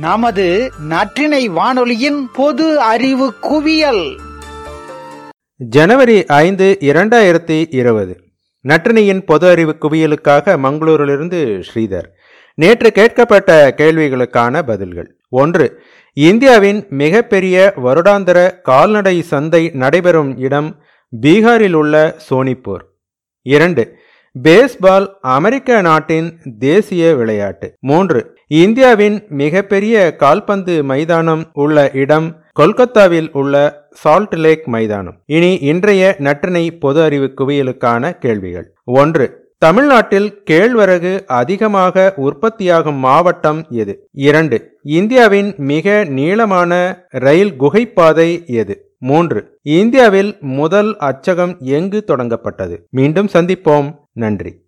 நமது நற்றினை வானொலியின் பொது அறிவு குவியல். ஜனவரி ஐந்து இரண்டாயிரத்தி இருபது. நற்றினையின் பொது அறிவு குவியலுக்காக மங்களூரிலிருந்து ஸ்ரீதர். நேற்று கேட்கப்பட்ட கேள்விகளுக்கான பதில்கள். ஒன்று இந்தியாவின் மிகப்பெரிய வருடாந்திர கால்நடை சந்தை நடைபெறும் இடம் பீகாரில் உள்ள சோனிப்பூர். இரண்டு பேஸ்பால் அமெரிக்க நாட்டின் தேசிய விளையாட்டு. மூன்று இந்தியாவின் மிகப்பெரிய கால்பந்து மைதானம் உள்ள இடம் கொல்கத்தாவில் உள்ள சால்ட் லேக் மைதானம். இனி இன்றைய நற்றினை பொது அறிவு குவியலுக்கான கேள்விகள். ஒன்று தமிழ்நாட்டில் கேழ்வரகு அதிகமாக உற்பத்தியாகும் மாவட்டம் எது? இரண்டு இந்தியாவின் மிக நீளமான ரயில் குகைப்பாதை எது? மூன்று. இந்தியாவில் முதல் அச்சகம் எங்கு தொடங்கப்பட்டது? மீண்டும் சந்திப்போம். நன்றி.